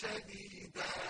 شديدا.